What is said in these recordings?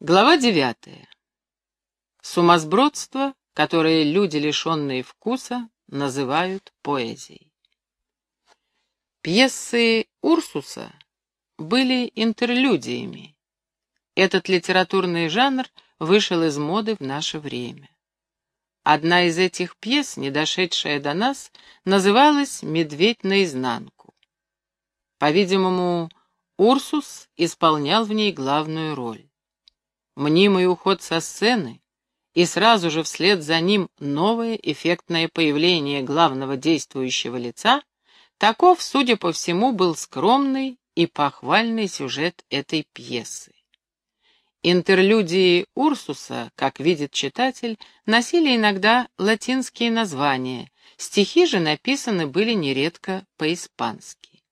Глава девятая. Сумасбродство, которое люди, лишенные вкуса, называют поэзией. Пьесы Урсуса были интерлюдиями. Этот литературный жанр вышел из моды в наше время. Одна из этих пьес, не дошедшая до нас, называлась «Медведь наизнанку». По-видимому, Урсус исполнял в ней главную роль. Мнимый уход со сцены и сразу же вслед за ним новое эффектное появление главного действующего лица, таков, судя по всему, был скромный и похвальный сюжет этой пьесы. Интерлюдии Урсуса, как видит читатель, носили иногда латинские названия, стихи же написаны были нередко по-испански.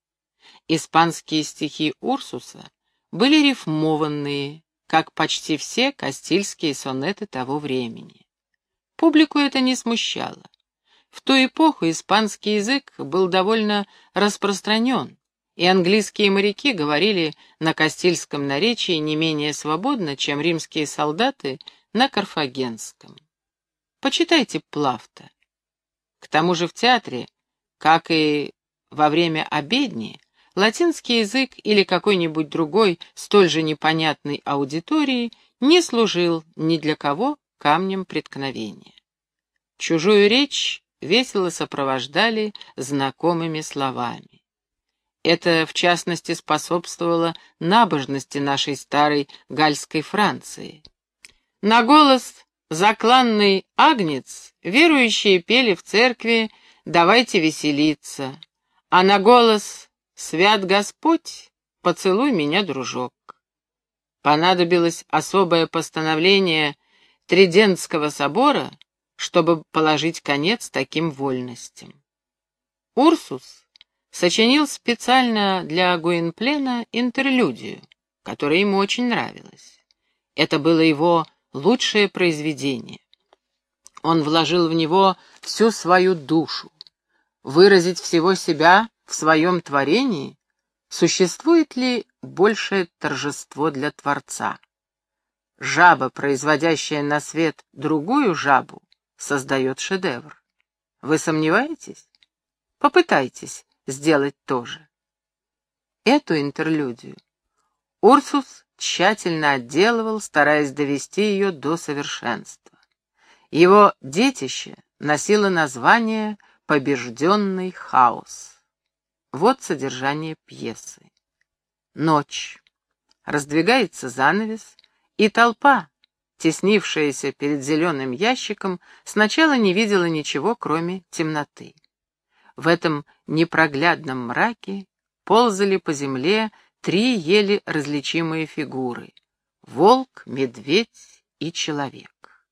Испанские стихи Урсуса были рифмованные, как почти все кастильские сонеты того времени. Публику это не смущало. В ту эпоху испанский язык был довольно распространен, и английские моряки говорили на кастильском наречии не менее свободно, чем римские солдаты на карфагенском. Почитайте Плафта. К тому же в театре, как и во время обедни, латинский язык или какой-нибудь другой, столь же непонятной аудитории, не служил ни для кого камнем преткновения. Чужую речь весело сопровождали знакомыми словами. Это, в частности, способствовало набожности нашей старой гальской Франции. На голос «Закланный агнец» верующие пели в церкви «Давайте веселиться», а на голос «Свят Господь, поцелуй меня, дружок». Понадобилось особое постановление Тридентского собора, чтобы положить конец таким вольностям. Урсус сочинил специально для Гуинплена интерлюдию, которая ему очень нравилась. Это было его лучшее произведение. Он вложил в него всю свою душу. Выразить всего себя в своем творении, существует ли большее торжество для Творца? Жаба, производящая на свет другую жабу, создает шедевр. Вы сомневаетесь? Попытайтесь сделать то же. Эту интерлюдию Урсус тщательно отделывал, стараясь довести ее до совершенства. Его детище носило название «Побежденный хаос». Вот содержание пьесы. Ночь. Раздвигается занавес, и толпа, теснившаяся перед зеленым ящиком, сначала не видела ничего, кроме темноты. В этом непроглядном мраке ползали по земле три еле различимые фигуры — волк, медведь и человек.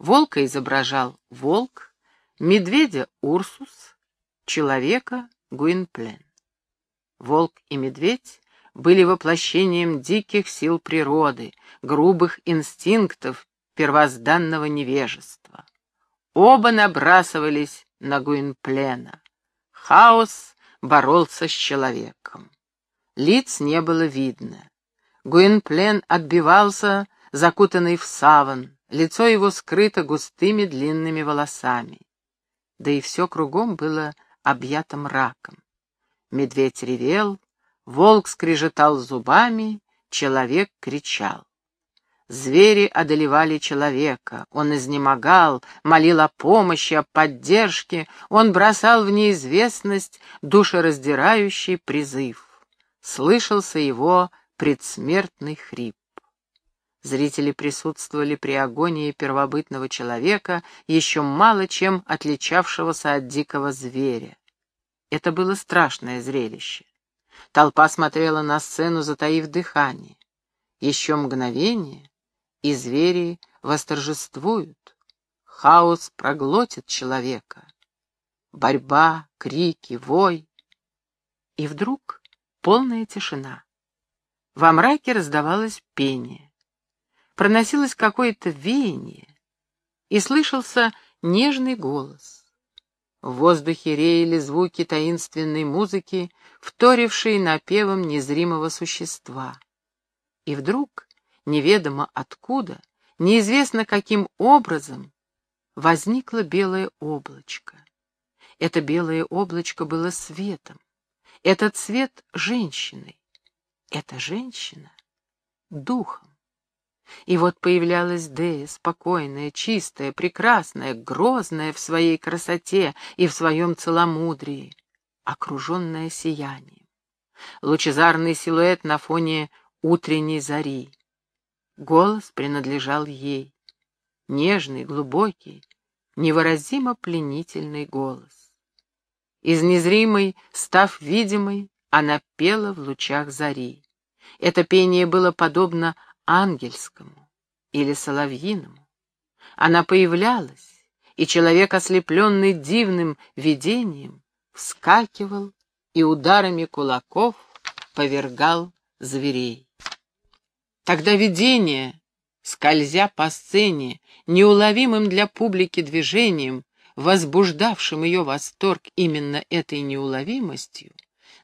Волка изображал волк, медведя — Урсус, человека Гуинплен. Волк и медведь были воплощением диких сил природы, грубых инстинктов первозданного невежества. Оба набрасывались на Гуинплена. Хаос боролся с человеком. Лиц не было видно. Гуинплен отбивался, закутанный в саван, лицо его скрыто густыми длинными волосами. Да и все кругом было объято мраком. Медведь ревел, волк скрежетал зубами, человек кричал. Звери одолевали человека, он изнемогал, молил о помощи, о поддержке, он бросал в неизвестность душераздирающий призыв. Слышался его предсмертный хрип. Зрители присутствовали при агонии первобытного человека, еще мало чем отличавшегося от дикого зверя. Это было страшное зрелище. Толпа смотрела на сцену, затаив дыхание. Еще мгновение, и звери восторжествуют. Хаос проглотит человека. Борьба, крики, вой. И вдруг полная тишина. Во мраке раздавалось пение проносилось какое-то веяние, и слышался нежный голос. В воздухе реяли звуки таинственной музыки, вторившие напевом незримого существа. И вдруг неведомо откуда, неизвестно каким образом, возникло белое облачко. Это белое облачко было светом. Этот свет — женщиной. Эта женщина — духом. И вот появлялась Дея, спокойная, чистая, прекрасная, грозная в своей красоте и в своем целомудрии, окруженная сиянием. Лучезарный силуэт на фоне утренней зари. Голос принадлежал ей. Нежный, глубокий, невыразимо пленительный голос. Из незримой, став видимой, она пела в лучах зари. Это пение было подобно ангельскому или соловьиному. Она появлялась, и человек, ослепленный дивным видением, вскакивал и ударами кулаков повергал зверей. Тогда видение, скользя по сцене, неуловимым для публики движением, возбуждавшим ее восторг именно этой неуловимостью,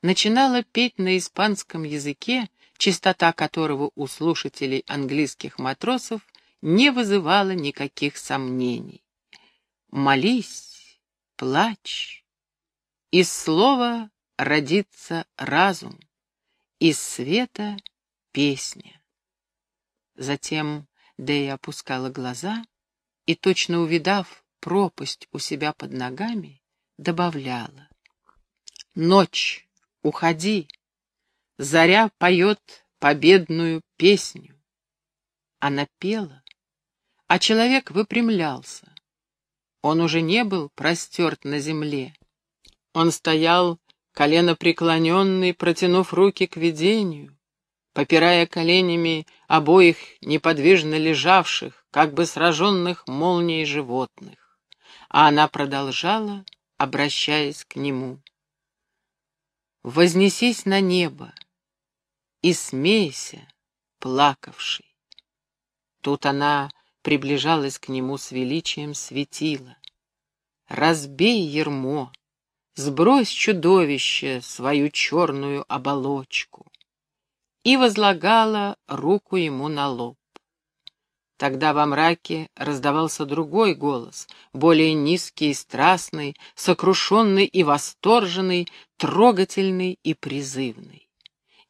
начинала петь на испанском языке, чистота которого у слушателей английских матросов не вызывала никаких сомнений. «Молись, плачь, из слова родится разум, из света — песня». Затем Дэя опускала глаза и, точно увидав пропасть у себя под ногами, добавляла. «Ночь, уходи, заря поет победную песню». Она пела, а человек выпрямлялся. Он уже не был простерт на земле. Он стоял, колено преклоненный, протянув руки к видению, попирая коленями обоих неподвижно лежавших, как бы сраженных молнией животных. А она продолжала, обращаясь к нему. «Вознесись на небо и смейся, плакавший». Тут она приближалась к нему с величием светила. «Разбей ермо, сбрось чудовище свою черную оболочку» и возлагала руку ему на лоб. Тогда во мраке раздавался другой голос, более низкий и страстный, сокрушенный и восторженный, трогательный и призывный.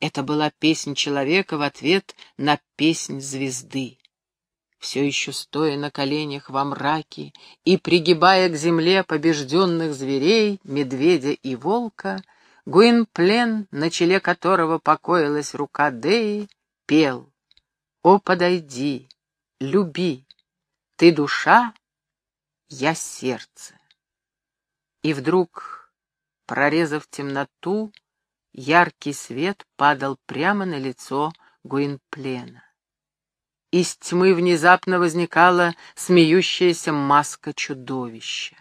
Это была песнь человека в ответ на песнь звезды. Все еще стоя на коленях во мраке и пригибая к земле побежденных зверей, медведя и волка, Гуинплен, на челе которого покоилась рука Деи, пел «О, подойди, люби, ты душа, я сердце». И вдруг, прорезав темноту, яркий свет падал прямо на лицо Гуинплена. Из тьмы внезапно возникала смеющаяся маска чудовища.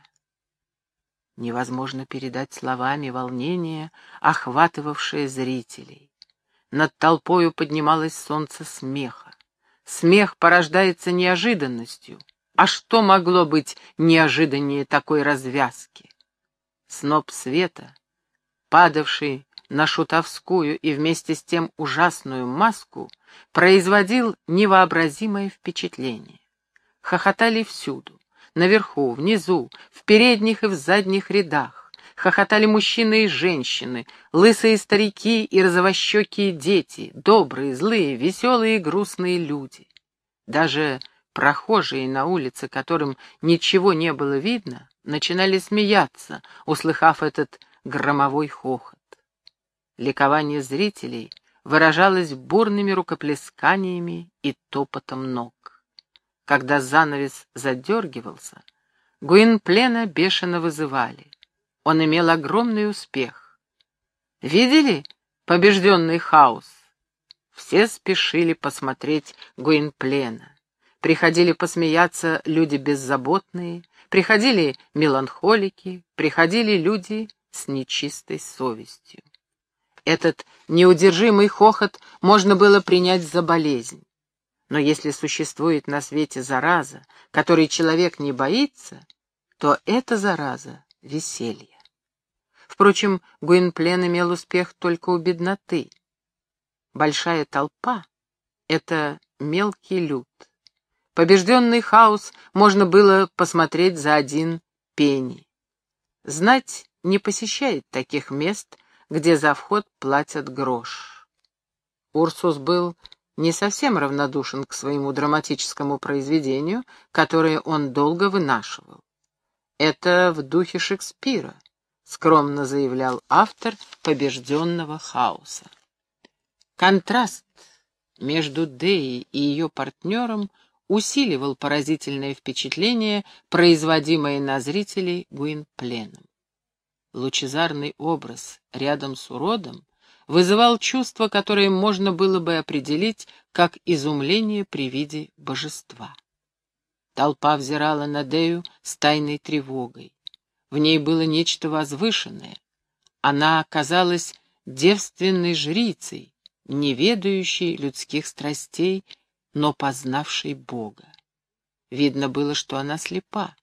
Невозможно передать словами волнение, охватывавшее зрителей. Над толпою поднималось солнце смеха. Смех порождается неожиданностью. А что могло быть неожиданнее такой развязки? Сноп света, падавший на шутовскую и вместе с тем ужасную маску, производил невообразимое впечатление. Хохотали всюду наверху, внизу, в передних и в задних рядах. Хохотали мужчины и женщины, лысые старики и розовощекие дети, добрые, злые, веселые и грустные люди. Даже прохожие на улице, которым ничего не было видно, начинали смеяться, услыхав этот громовой хохот. Ликование зрителей выражалось бурными рукоплесканиями и топотом ног. Когда занавес задергивался, Гуинплена бешено вызывали. Он имел огромный успех. Видели побежденный хаос? Все спешили посмотреть Гуинплена. Приходили посмеяться люди беззаботные, приходили меланхолики, приходили люди с нечистой совестью. Этот неудержимый хохот можно было принять за болезнь. Но если существует на свете зараза, которой человек не боится, то это зараза — веселье. Впрочем, Гуинплен имел успех только у бедноты. Большая толпа — это мелкий люд. Побежденный хаос можно было посмотреть за один пенни. Знать не посещает таких мест, где за вход платят грош. Урсус был не совсем равнодушен к своему драматическому произведению, которое он долго вынашивал. Это в духе Шекспира, скромно заявлял автор побежденного хаоса. Контраст между Деей и ее партнером усиливал поразительное впечатление, производимое на зрителей Гуинпленом. Лучезарный образ рядом с уродом вызывал чувство, которое можно было бы определить как изумление при виде божества. Толпа взирала на Дею с тайной тревогой. В ней было нечто возвышенное. Она оказалась девственной жрицей, не ведающей людских страстей, но познавшей Бога. Видно было, что она слепа,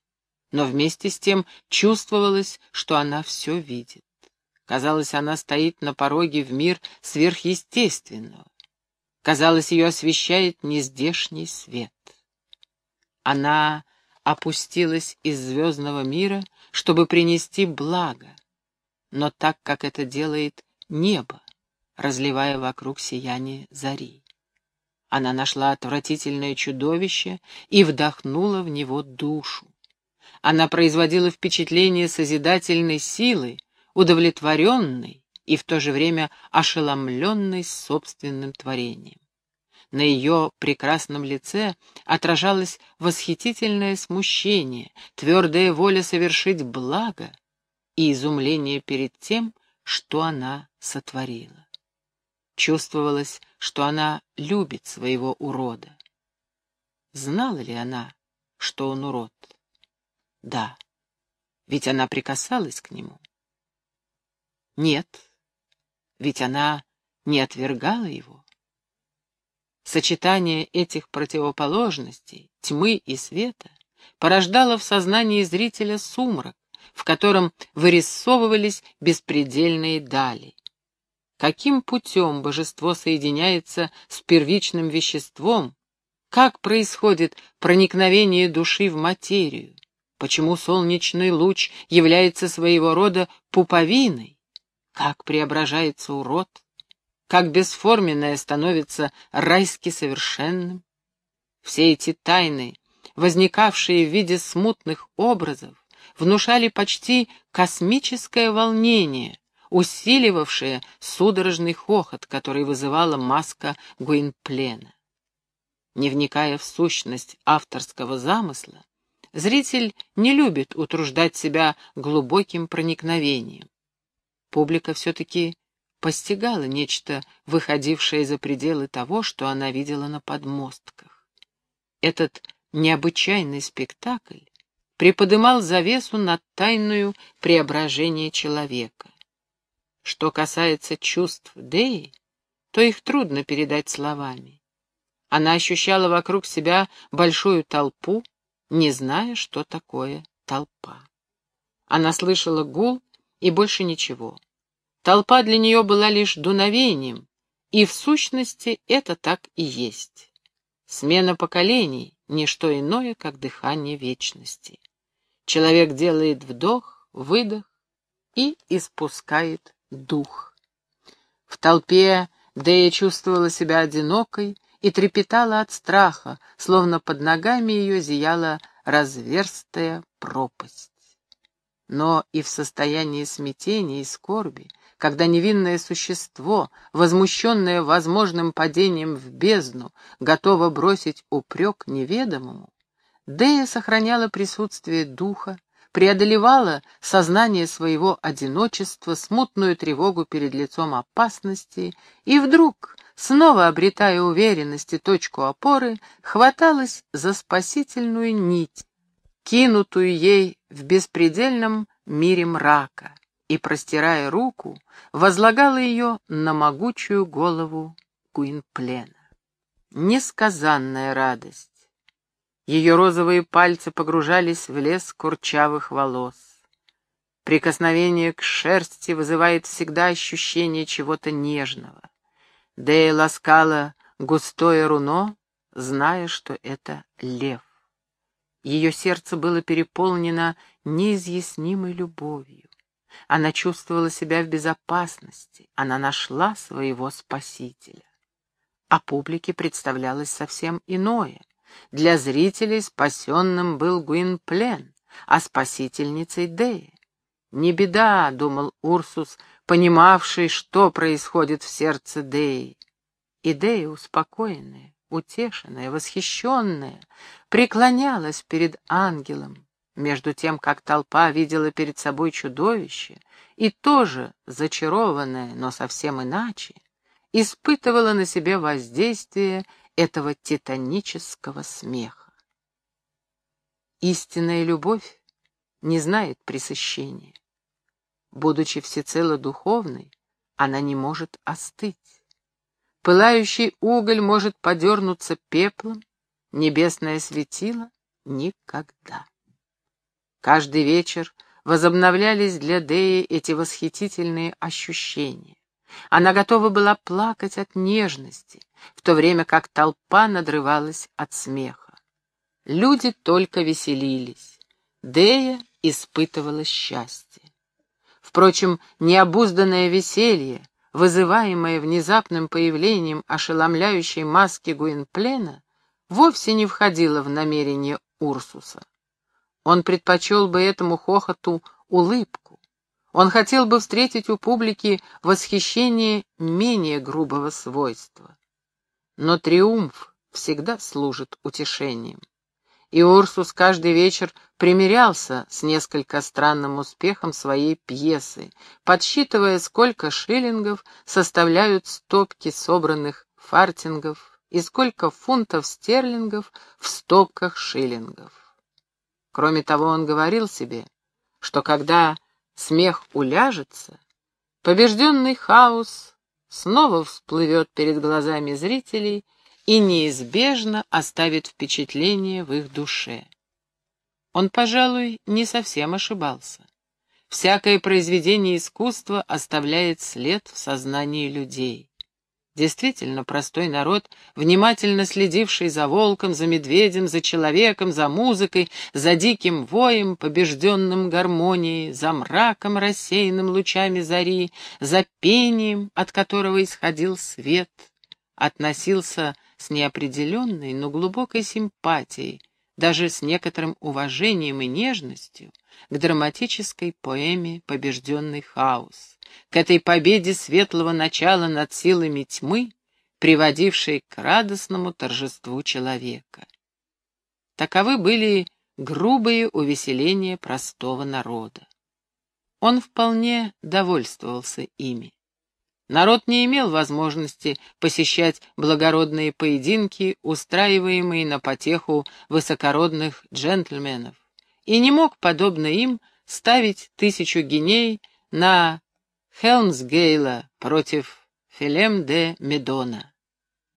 но вместе с тем чувствовалось, что она все видит. Казалось, она стоит на пороге в мир сверхъестественного. Казалось, ее освещает нездешний свет. Она опустилась из звездного мира, чтобы принести благо, но так, как это делает небо, разливая вокруг сияние зари. Она нашла отвратительное чудовище и вдохнула в него душу. Она производила впечатление созидательной силы, удовлетворенной и в то же время ошеломленной собственным творением. На ее прекрасном лице отражалось восхитительное смущение, твердая воля совершить благо и изумление перед тем, что она сотворила. Чувствовалось, что она любит своего урода. Знала ли она, что он урод? Да, ведь она прикасалась к нему. Нет, ведь она не отвергала его. Сочетание этих противоположностей, тьмы и света, порождало в сознании зрителя сумрак, в котором вырисовывались беспредельные дали. Каким путем божество соединяется с первичным веществом, как происходит проникновение души в материю, почему солнечный луч является своего рода пуповиной, как преображается урод, как бесформенное становится райски совершенным. Все эти тайны, возникавшие в виде смутных образов, внушали почти космическое волнение, усиливавшее судорожный хохот, который вызывала маска Гуинплена. Не вникая в сущность авторского замысла, зритель не любит утруждать себя глубоким проникновением. Публика все-таки постигала нечто, выходившее за пределы того, что она видела на подмостках. Этот необычайный спектакль приподымал завесу над тайную преображение человека. Что касается чувств Деи, то их трудно передать словами. Она ощущала вокруг себя большую толпу, не зная, что такое толпа. Она слышала гул и больше ничего. Толпа для нее была лишь дуновением, и в сущности это так и есть. Смена поколений — не что иное, как дыхание вечности. Человек делает вдох, выдох и испускает дух. В толпе Дея чувствовала себя одинокой и трепетала от страха, словно под ногами ее зияла разверстая пропасть. Но и в состоянии смятения и скорби когда невинное существо, возмущенное возможным падением в бездну, готово бросить упрек неведомому, Дея сохраняла присутствие духа, преодолевала сознание своего одиночества, смутную тревогу перед лицом опасности, и вдруг, снова обретая уверенность и точку опоры, хваталась за спасительную нить, кинутую ей в беспредельном мире мрака, и, простирая руку, возлагала ее на могучую голову Куинплена. Несказанная радость. Ее розовые пальцы погружались в лес курчавых волос. Прикосновение к шерсти вызывает всегда ощущение чего-то нежного. Дея ласкала густое руно, зная, что это лев. Ее сердце было переполнено неизъяснимой любовью. Она чувствовала себя в безопасности, она нашла своего спасителя. А публике представлялось совсем иное. Для зрителей спасенным был Гуинплен, а спасительницей Дея. «Не беда», — думал Урсус, понимавший, что происходит в сердце Деи. И Дея, успокоенная, утешенная, восхищенная, преклонялась перед ангелом, между тем, как толпа видела перед собой чудовище, и тоже, зачарованная, но совсем иначе, испытывала на себе воздействие этого титанического смеха. Истинная любовь не знает пресыщения. Будучи всецело духовной, она не может остыть. Пылающий уголь может подернуться пеплом, небесное светило — никогда. Каждый вечер возобновлялись для Деи эти восхитительные ощущения. Она готова была плакать от нежности, в то время как толпа надрывалась от смеха. Люди только веселились. Дея испытывала счастье. Впрочем, необузданное веселье, вызываемое внезапным появлением ошеломляющей маски Гуинплена, вовсе не входило в намерение Урсуса. Он предпочел бы этому хохоту улыбку. Он хотел бы встретить у публики восхищение менее грубого свойства. Но триумф всегда служит утешением. И Урсус каждый вечер примирялся с несколько странным успехом своей пьесы, подсчитывая, сколько шиллингов составляют стопки собранных фартингов и сколько фунтов стерлингов в стопках шиллингов. Кроме того, он говорил себе, что когда смех уляжется, побежденный хаос снова всплывет перед глазами зрителей и неизбежно оставит впечатление в их душе. Он, пожалуй, не совсем ошибался. Всякое произведение искусства оставляет след в сознании людей. Действительно, простой народ, внимательно следивший за волком, за медведем, за человеком, за музыкой, за диким воем, побежденным гармонией, за мраком, рассеянным лучами зари, за пением, от которого исходил свет, относился с неопределенной, но глубокой симпатией, даже с некоторым уважением и нежностью, к драматической поэме «Побежденный хаос» к этой победе светлого начала над силами тьмы, приводившей к радостному торжеству человека. Таковы были грубые увеселения простого народа. Он вполне довольствовался ими. Народ не имел возможности посещать благородные поединки, устраиваемые на потеху высокородных джентльменов, и не мог, подобно им, ставить тысячу геней на Хелмсгейла против Филем де Медона.